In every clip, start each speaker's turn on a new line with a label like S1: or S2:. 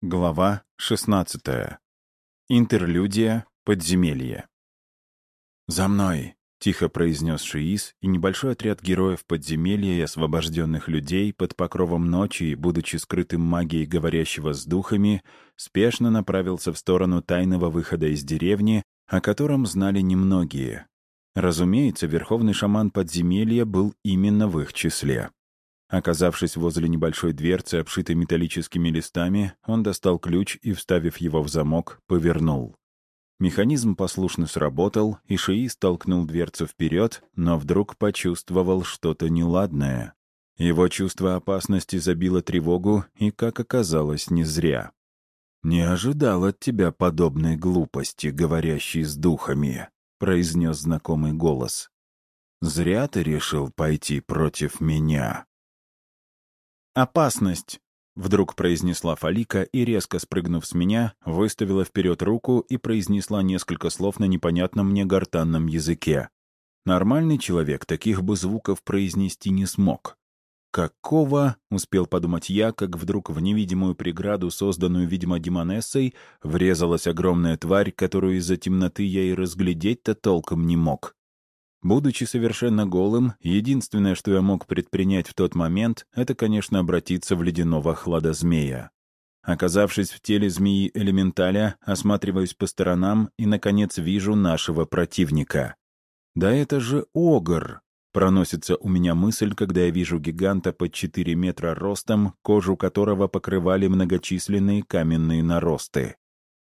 S1: Глава 16. Интерлюдия. Подземелье. «За мной!» — тихо произнес Шиис, и небольшой отряд героев подземелья и освобожденных людей под покровом ночи, будучи скрытым магией говорящего с духами, спешно направился в сторону тайного выхода из деревни, о котором знали немногие. Разумеется, верховный шаман подземелья был именно в их числе. Оказавшись возле небольшой дверцы, обшитой металлическими листами, он достал ключ и, вставив его в замок, повернул. Механизм послушно сработал, и Шии столкнул дверцу вперед, но вдруг почувствовал что-то неладное. Его чувство опасности забило тревогу, и, как оказалось, не зря. «Не ожидал от тебя подобной глупости, говорящей с духами», — произнес знакомый голос. «Зря ты решил пойти против меня».
S2: «Опасность!» — вдруг произнесла Фалика и, резко спрыгнув с меня, выставила вперед руку и произнесла несколько слов на непонятном мне гортанном языке. Нормальный человек таких бы звуков произнести не смог. «Какого?» — успел подумать я, как вдруг в невидимую преграду, созданную, видимо, демонессой, врезалась огромная тварь, которую из-за темноты я и разглядеть-то толком не мог. Будучи совершенно голым, единственное, что я мог предпринять в тот момент, это, конечно, обратиться в ледяного хладозмея. Оказавшись в теле змеи-элементаля, осматриваюсь по сторонам и, наконец, вижу нашего противника. «Да это же огр!» — проносится у меня мысль, когда я вижу гиганта под 4 метра ростом, кожу которого покрывали многочисленные каменные наросты.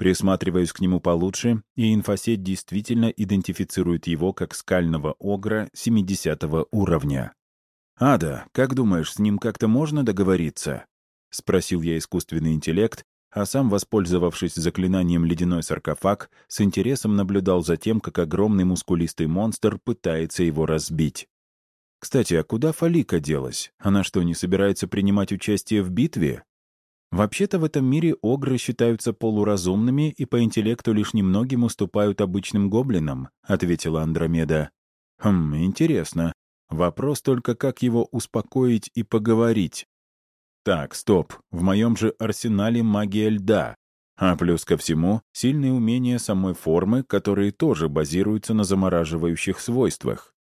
S2: Присматриваюсь к нему получше, и инфосеть действительно идентифицирует его как скального огра 70 уровня. «Ада, как думаешь, с ним как-то можно договориться?» — спросил я искусственный интеллект, а сам, воспользовавшись заклинанием «Ледяной саркофаг», с интересом наблюдал за тем, как огромный мускулистый монстр пытается его разбить. «Кстати, а куда Фалика делась? Она что, не собирается принимать участие в битве?» Вообще-то в этом мире огры считаются полуразумными и по интеллекту лишь немногим уступают обычным гоблинам, ответила Андромеда. Хм, интересно. Вопрос только, как его успокоить и поговорить. Так, стоп, в моем же арсенале магия льда. А плюс ко всему, сильные умения самой формы, которые тоже базируются на замораживающих свойствах.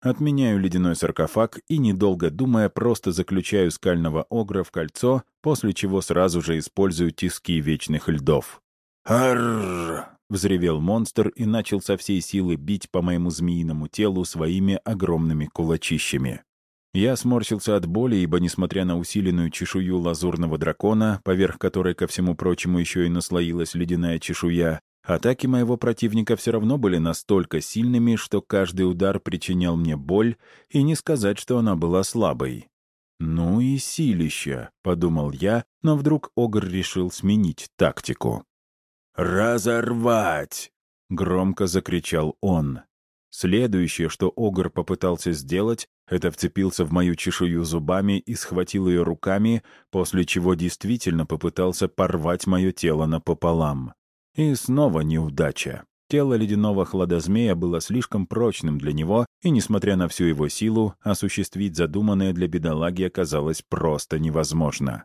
S2: Отменяю ледяной саркофаг и, недолго думая, просто заключаю скального огра в кольцо, после чего сразу же использую тиски вечных льдов. «Арррр!» — взревел монстр и начал со всей силы бить по моему змеиному телу своими огромными кулачищами. Я сморщился от боли, ибо, несмотря на усиленную чешую лазурного дракона, поверх которой, ко всему прочему, еще и наслоилась ледяная чешуя, Атаки моего противника все равно были настолько сильными, что каждый удар причинял мне боль, и не сказать, что она была слабой. «Ну и силища», — подумал я, но вдруг Огр решил сменить тактику. «Разорвать!» — громко закричал он. Следующее, что Огр попытался сделать, это вцепился в мою чешую зубами и схватил ее руками, после чего действительно попытался порвать мое тело напополам. И снова неудача. Тело ледяного хладозмея было слишком прочным для него, и, несмотря на всю его силу, осуществить задуманное для бедолаги оказалось просто невозможно.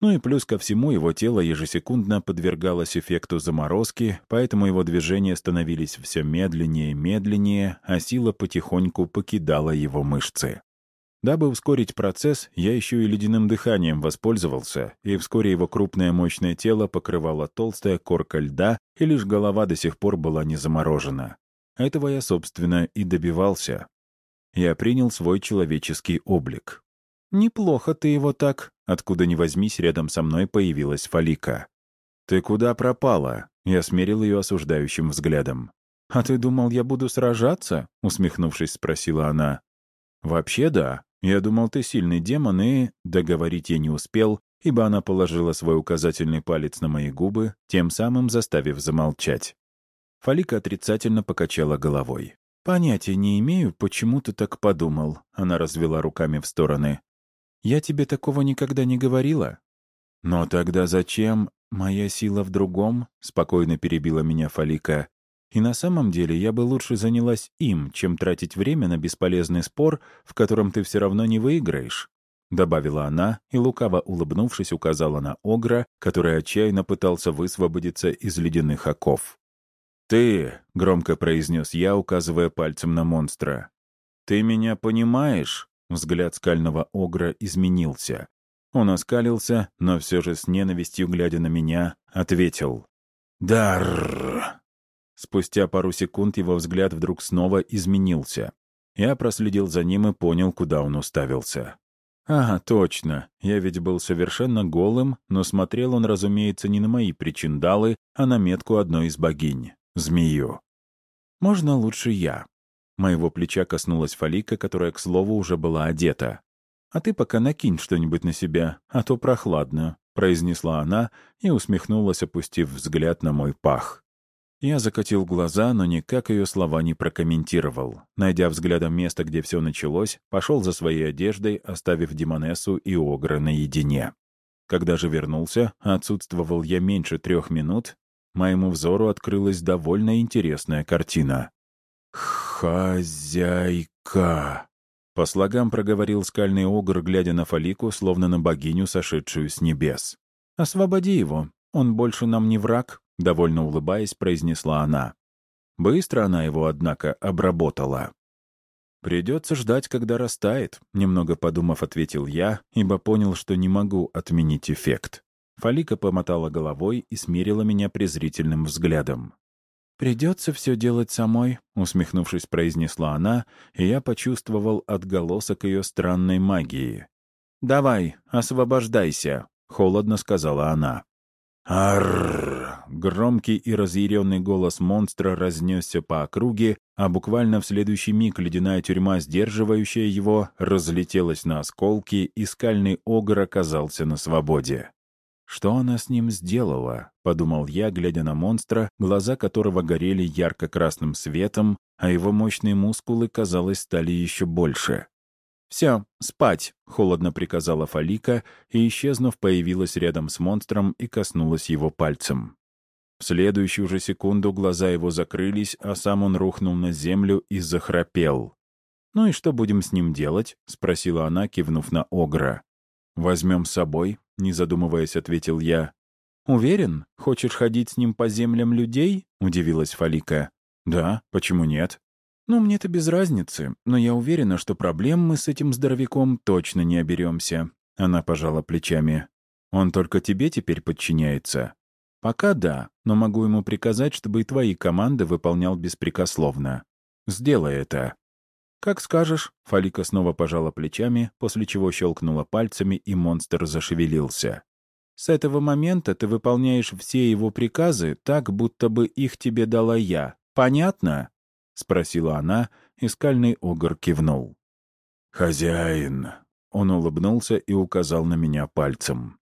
S2: Ну и плюс ко всему его тело ежесекундно подвергалось эффекту заморозки, поэтому его движения становились все медленнее и медленнее, а сила потихоньку покидала его мышцы. Дабы ускорить процесс, я еще и ледяным дыханием воспользовался, и вскоре его крупное мощное тело покрывала толстая корка льда, и лишь голова до сих пор была не заморожена. Этого я, собственно, и добивался. Я принял свой человеческий облик. «Неплохо ты его так», — откуда ни возьмись, рядом со мной появилась Фалика. «Ты куда пропала?» — я смерил ее осуждающим взглядом. «А ты думал, я буду сражаться?» — усмехнувшись, спросила она. «Вообще да. Я думал, ты сильный демон, и...» Договорить я не успел, ибо она положила свой указательный палец на мои губы, тем самым заставив замолчать. Фалика отрицательно покачала головой. «Понятия не имею, почему ты так подумал», — она развела руками в стороны. «Я тебе такого никогда не говорила». «Но тогда зачем? Моя сила в другом?» — спокойно перебила меня Фалика. И на самом деле я бы лучше занялась им, чем тратить время на бесполезный спор, в котором ты все равно не выиграешь.
S1: — добавила она и, лукаво улыбнувшись, указала на Огра, который отчаянно пытался высвободиться из ледяных оков. «Ты», — громко произнес я, указывая пальцем на монстра, — «ты меня понимаешь?» Взгляд скального Огра изменился. Он оскалился, но все же с ненавистью, глядя на меня, ответил. «Дар!» Спустя пару секунд его взгляд вдруг снова изменился. Я проследил за ним и понял, куда он уставился. «Ага, точно. Я ведь был совершенно голым, но смотрел он, разумеется, не на мои причиндалы, а на метку одной из богинь — змею. Можно лучше я. Моего плеча коснулась Фалика, которая, к слову, уже была одета. «А ты пока накинь что-нибудь на себя, а то прохладно», — произнесла она и усмехнулась, опустив взгляд на мой пах. Я закатил глаза, но никак ее слова не прокомментировал. Найдя взглядом место, где все началось, пошел за своей одеждой, оставив Димонессу и Огра наедине. Когда же вернулся, отсутствовал я меньше трех минут, моему взору открылась довольно интересная картина. «Хозяйка!» По слогам проговорил скальный огр, глядя на Фалику, словно на богиню, сошедшую с небес. «Освободи его. Он больше нам не враг», — довольно улыбаясь, произнесла она. Быстро она его, однако, обработала. «Придется ждать, когда растает», — немного подумав, ответил я, ибо понял, что не могу отменить эффект. Фалика помотала головой и смирила меня презрительным взглядом. «Придется все делать самой», — усмехнувшись, произнесла она, и я почувствовал отголосок ее странной магии. «Давай, освобождайся», — холодно сказала она. Арр! Громкий и разъяренный голос монстра разнесся по округе, а буквально в следующий миг ледяная тюрьма, сдерживающая его, разлетелась на осколки, и скальный огр оказался на свободе. «Что она с ним сделала?» — подумал я, глядя на монстра, глаза которого горели ярко-красным светом, а его мощные мускулы, казалось, стали еще больше. «Все, спать!» — холодно приказала Фалика, и, исчезнув, появилась рядом с монстром и коснулась его пальцем. В следующую же секунду глаза его закрылись, а сам он рухнул на землю и захрапел. «Ну и что будем с ним делать?» — спросила она, кивнув на Огра. «Возьмем с собой», — не задумываясь, ответил я. «Уверен? Хочешь ходить с ним по землям людей?» — удивилась Фалика. «Да, почему нет?» «Ну, мне-то без разницы, но я уверена, что проблем мы с этим здоровяком точно не оберемся», — она пожала плечами. «Он только тебе теперь подчиняется?» «Пока да, но могу ему приказать, чтобы и твои команды выполнял беспрекословно. Сделай это». «Как скажешь», — Фалика снова пожала плечами, после чего щелкнула пальцами, и монстр зашевелился. «С этого момента ты выполняешь все его приказы так, будто бы их тебе дала я. Понятно?» — спросила она, и скальный огр кивнул. «Хозяин!» — он улыбнулся и указал на меня пальцем.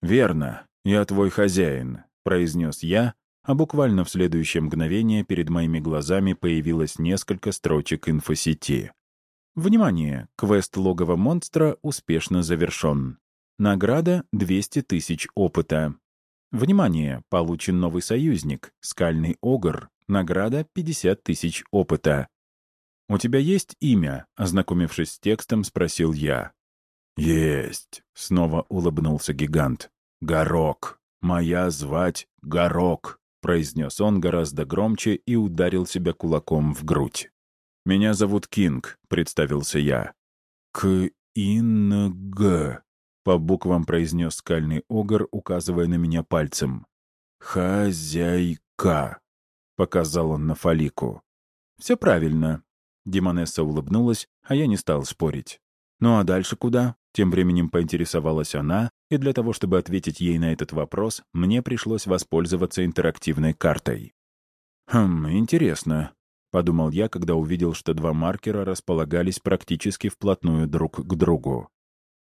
S1: «Верно, я твой хозяин», — произнес я, а буквально в следующее мгновение перед моими глазами появилось несколько строчек инфосети. Внимание! Квест логово монстра успешно завершен. Награда — 200 тысяч опыта. Внимание! Получен новый союзник — скальный огр. Награда — 50 тысяч опыта. «У тебя есть имя?» — ознакомившись с текстом, спросил я. «Есть», — снова улыбнулся гигант. «Горок. Моя звать Горок» произнес он гораздо громче и ударил себя кулаком в грудь. «Меня зовут Кинг», — представился я. «К-ин-г», — по буквам произнес скальный огр, указывая на меня пальцем. «Хозяйка», — показал он на Фалику. «Все правильно». Демонесса улыбнулась, а я не стал спорить. «Ну а дальше куда?» Тем временем поинтересовалась она, и для того, чтобы ответить ей на этот вопрос, мне пришлось воспользоваться интерактивной картой. «Хм, интересно», — подумал я, когда увидел, что два маркера располагались практически вплотную друг к другу.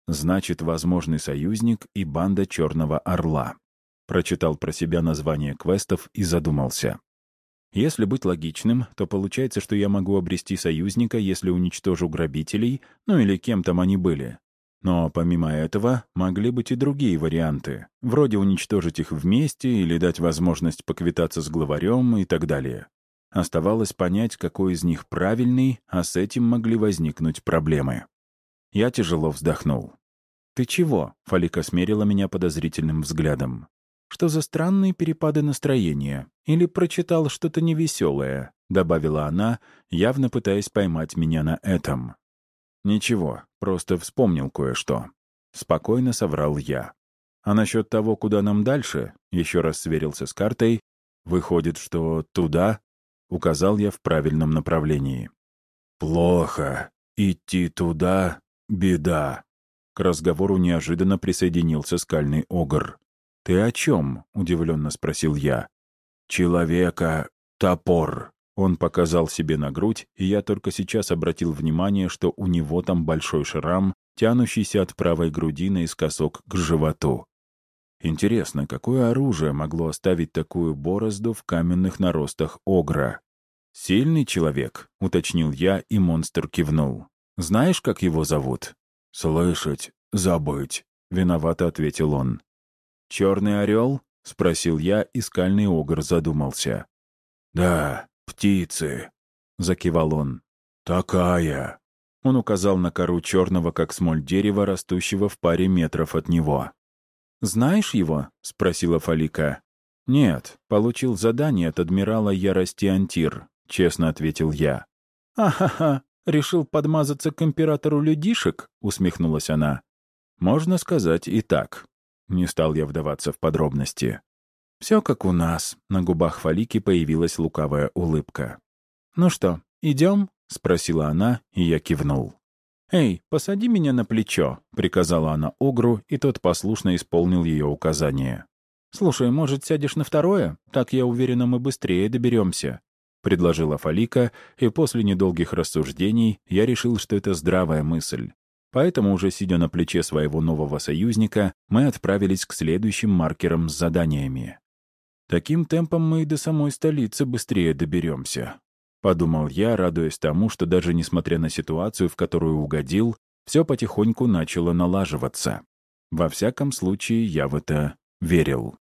S1: «Значит, возможный союзник и банда Черного Орла». Прочитал про себя название квестов и задумался. Если быть логичным, то получается, что я могу обрести союзника, если уничтожу грабителей, ну или кем там они были, но помимо этого могли быть и другие варианты, вроде уничтожить их вместе или дать возможность поквитаться с главарем и так далее. Оставалось понять, какой из них правильный, а с этим могли возникнуть проблемы. Я тяжело вздохнул. «Ты чего?» — Фалика смерила меня подозрительным взглядом. «Что за странные перепады настроения? Или прочитал что-то невеселое?» — добавила она, явно пытаясь поймать меня на этом. «Ничего, просто вспомнил кое-что». Спокойно соврал я. «А насчет того, куда нам дальше?» — еще раз сверился с картой. «Выходит, что туда?» — указал я в правильном направлении. «Плохо. Идти туда — беда», к разговору неожиданно присоединился скальный огр. «Ты о чем?» — удивленно спросил я. «Человека — топор». Он показал себе на грудь, и я только сейчас обратил внимание, что у него там большой шрам, тянущийся от правой груди наискосок к животу. Интересно, какое оружие могло оставить такую борозду в каменных наростах огра? «Сильный человек», — уточнил я, и монстр кивнул. «Знаешь, как его зовут?» «Слышать, забыть», — виновато ответил он. «Черный орел?» — спросил я, и скальный огр задумался. «Да, птицы», — закивал он. «Такая». Он указал на кору черного, как смоль дерева, растущего в паре метров от него. «Знаешь его?» — спросила Фалика. «Нет, получил задание от адмирала Ярости Антир», — честно ответил я. «Ахаха, решил подмазаться к императору людишек?» — усмехнулась она. «Можно сказать и так». Не стал я вдаваться в подробности. Все как у нас. На губах Фалики появилась лукавая улыбка. «Ну что, идем?» — спросила она, и я кивнул. «Эй, посади меня на плечо», — приказала она Огру, и тот послушно исполнил ее указание. «Слушай, может, сядешь на второе? Так, я уверена, мы быстрее доберемся предложила Фалика, и после недолгих рассуждений я решил, что это здравая мысль. Поэтому, уже сидя на плече своего нового союзника, мы отправились к следующим маркерам с заданиями. «Таким темпом мы и до самой столицы быстрее доберемся», — подумал я, радуясь тому, что даже несмотря на ситуацию, в которую угодил, все потихоньку начало налаживаться. Во всяком случае, я в это верил.